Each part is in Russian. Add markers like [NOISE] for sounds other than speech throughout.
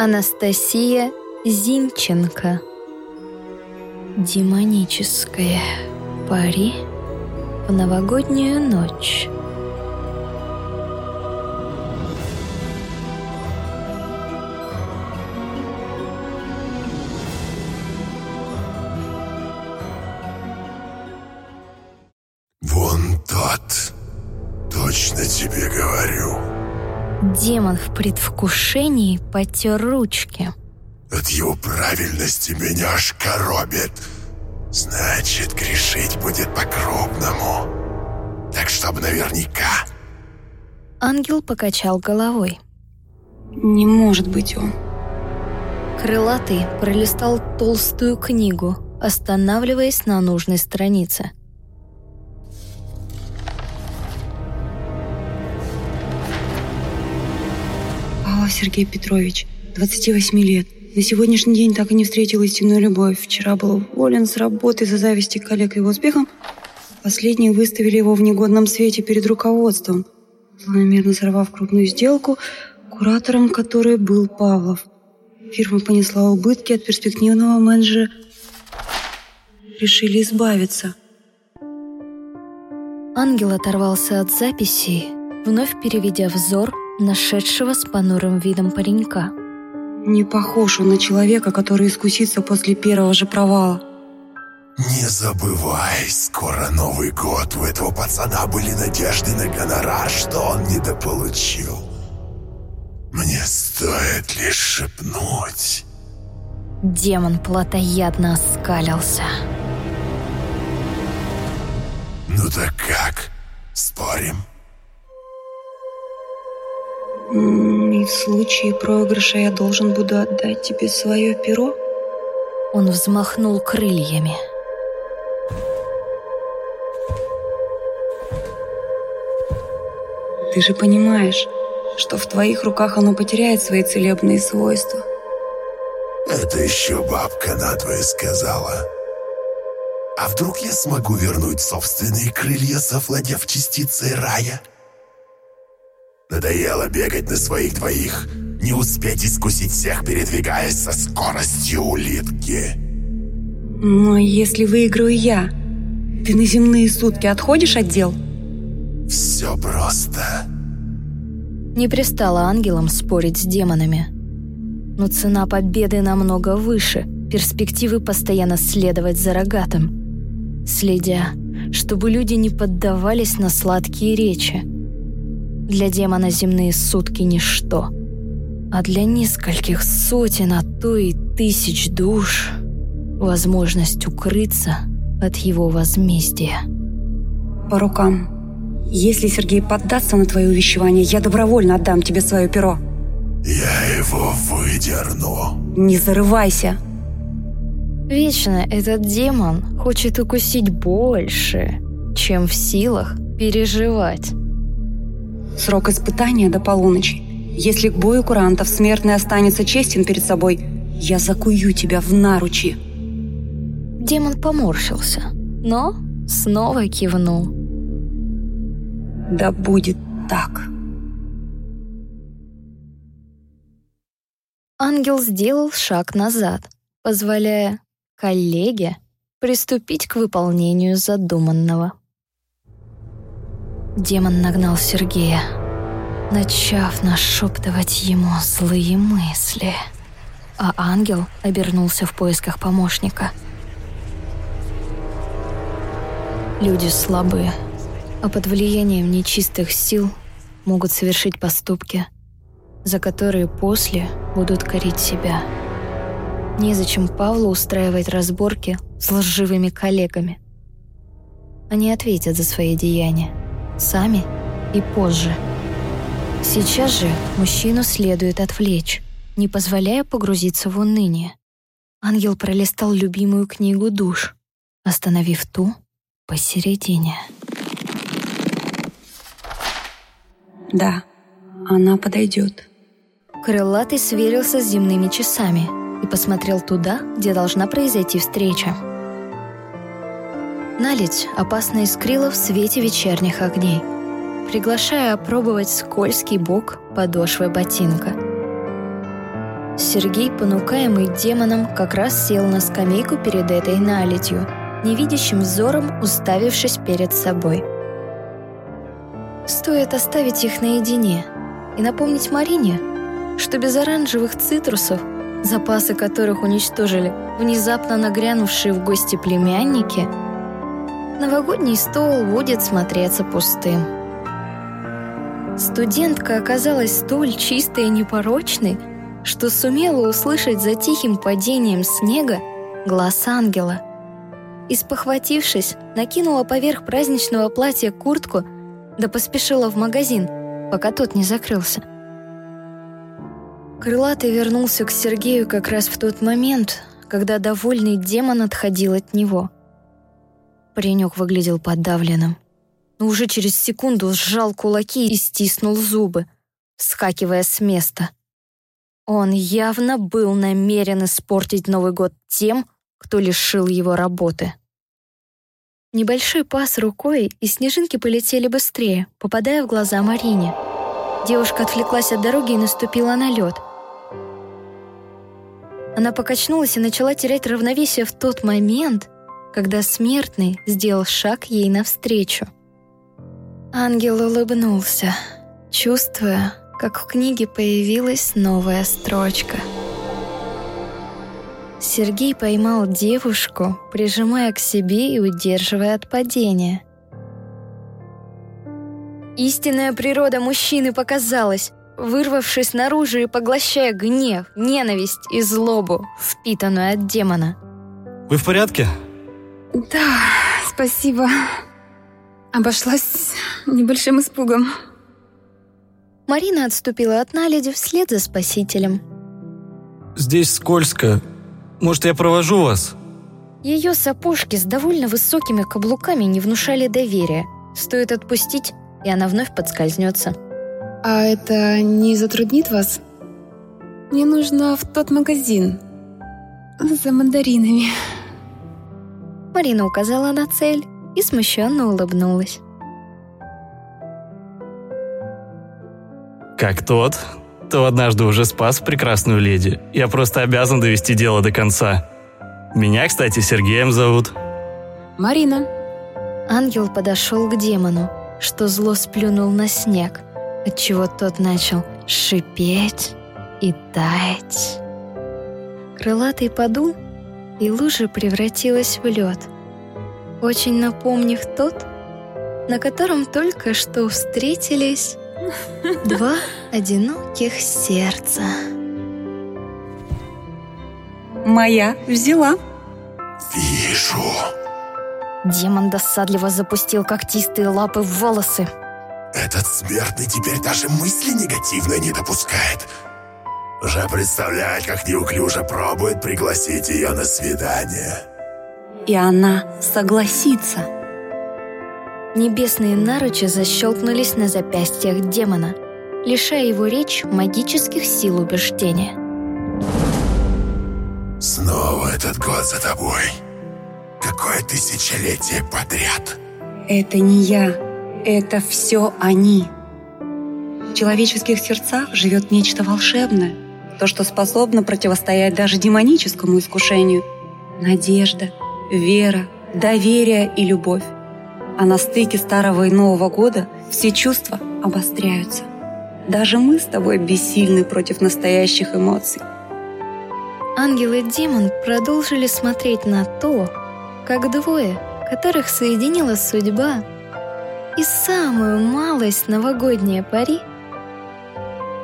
Анастасия Зинченко. Демоническое пари в новогоднюю ночь. Вон тот. Точно тебе говорю. Демон в предвкушении потер ручки. От его правильности меня аж коробит. Значит, грешить будет по-крупному. Так, чтобы наверняка. Ангел покачал головой. Не может быть он. Крылатый пролистал толстую книгу, останавливаясь на нужной странице. Павлов Сергей Петрович, 28 лет. На сегодняшний день так и не встретил истинную любовь. Вчера был уволен с работы за зависти коллег его успехом. Последние выставили его в негодном свете перед руководством, планомерно сорвав крупную сделку, куратором которой был Павлов. Фирма понесла убытки от перспективного менеджера. Решили избавиться. Ангел оторвался от записей, вновь переведя взор нашедшего с понурым видом паренька. Не похож он на человека, который искусится после первого же провала. Не забывай, скоро Новый год. У этого пацана были надежды на гонорар, что он недополучил. Мне стоит лишь шепнуть. Демон плотоядно оскалился. Ну так как? Спорим? И в случае проигрыша я должен буду отдать тебе свое перо? Он взмахнул крыльями. Ты же понимаешь, что в твоих руках оно потеряет свои целебные свойства. Это еще бабка надвое сказала. А вдруг я смогу вернуть собственные крылья, завладев частицей рая? Надоело бегать на своих двоих, не успеть искусить всех, передвигаясь со скоростью улитки. Но если выиграю я, ты на земные сутки отходишь от дел? Все просто. Не пристало ангелам спорить с демонами. Но цена победы намного выше, перспективы постоянно следовать за рогатым, следя, чтобы люди не поддавались на сладкие речи. Для демона земные сутки – ничто, а для нескольких сотен, а то и тысяч душ – возможность укрыться от его возмездия. По рукам. Если Сергей поддастся на твое увещевание, я добровольно отдам тебе свое перо. Я его выдерну. Не зарывайся. Вечно этот демон хочет укусить больше, чем в силах переживать. Срок испытания до полуночи. Если к бою курантов смертный останется честен перед собой, я закую тебя в наручи. Демон поморщился, но снова кивнул. Да будет так. Ангел сделал шаг назад, позволяя коллеге приступить к выполнению задуманного. Демон нагнал Сергея, начав нашептывать ему злые мысли, а ангел обернулся в поисках помощника. Люди слабые, а под влиянием нечистых сил могут совершить поступки, за которые после будут корить себя. Незачем Павлу устраивать разборки с лживыми коллегами. Они ответят за свои деяния, сами и позже. Сейчас же мужчину следует отвлечь, не позволяя погрузиться в уныние. Ангел пролистал любимую книгу душ, остановив ту посередине. Да, она подойдет. Крылатый сверился с земными часами и посмотрел туда, где должна произойти встреча. Наледь опасно искрила в свете вечерних огней, приглашая опробовать скользкий бок подошвы ботинка. Сергей, понукаемый демоном, как раз сел на скамейку перед этой наледью, невидящим взором уставившись перед собой. Стоит оставить их наедине и напомнить Марине, что без оранжевых цитрусов, запасы которых уничтожили внезапно нагрянувшие в гости племянники, новогодний стол будет смотреться пустым. Студентка оказалась столь чистой и непорочной, что сумела услышать за тихим падением снега глаз ангела. И, спохватившись, накинула поверх праздничного платья куртку, да поспешила в магазин, пока тот не закрылся. Крылатый вернулся к Сергею как раз в тот момент, когда довольный демон отходил от него. Паренек выглядел подавленным, но уже через секунду сжал кулаки и стиснул зубы, вскакивая с места. Он явно был намерен испортить Новый год тем, кто лишил его работы. Небольшой пас рукой, и снежинки полетели быстрее, попадая в глаза Марине. Девушка отвлеклась от дороги и наступила на лед — она покачнулась и начала терять равновесие в тот момент, когда смертный сделал шаг ей навстречу. Ангел улыбнулся, чувствуя, как в книге появилась новая строчка. Сергей поймал девушку, прижимая к себе и удерживая от падения. Истинная природа мужчины показалась вырвавшись наружу и поглощая гнев, ненависть и злобу, впитанную от демона. Вы в порядке? Да, спасибо. Обошлась небольшим испугом. Марина отступила от наледи вслед за спасителем. Здесь скользко. Может, я провожу вас? Ее сапожки с довольно высокими каблуками не внушали доверия. Стоит отпустить, и она вновь подскользнется. А это не затруднит вас? Мне нужно в тот магазин. За мандаринами. Марина указала на цель и смущенно улыбнулась. Как тот, то однажды уже спас прекрасную леди. Я просто обязан довести дело до конца. Меня, кстати, Сергеем зовут. Марина. Ангел подошел к демону, что зло сплюнул на снег – отчего тот начал шипеть и таять. Крылатый подул, и лужа превратилась в лед, очень напомнив тот, на котором только что встретились [LAUGHS] два одиноких сердца. Моя взяла. Вижу. Демон досадливо запустил когтистые лапы в волосы, этот смертный теперь даже мысли негативно не допускает. Уже представляет, как неуклюже пробует пригласить ее на свидание. И она согласится. Небесные наручи защелкнулись на запястьях демона, лишая его речь магических сил убеждения. Снова этот год за тобой. Какое тысячелетие подряд. Это не я, это все они. В человеческих сердцах живет нечто волшебное, то, что способно противостоять даже демоническому искушению. Надежда, вера, доверие и любовь. А на стыке старого и нового года все чувства обостряются. Даже мы с тобой бессильны против настоящих эмоций. Ангел и демон продолжили смотреть на то, как двое, которых соединила судьба, и самую малость новогодние пари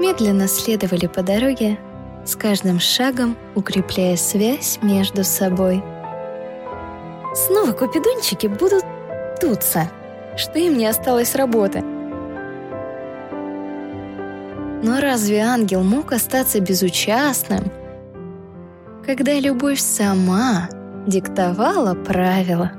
медленно следовали по дороге, с каждым шагом укрепляя связь между собой. Снова купидончики будут туться, что им не осталось работы. Но разве ангел мог остаться безучастным, когда любовь сама диктовала правила?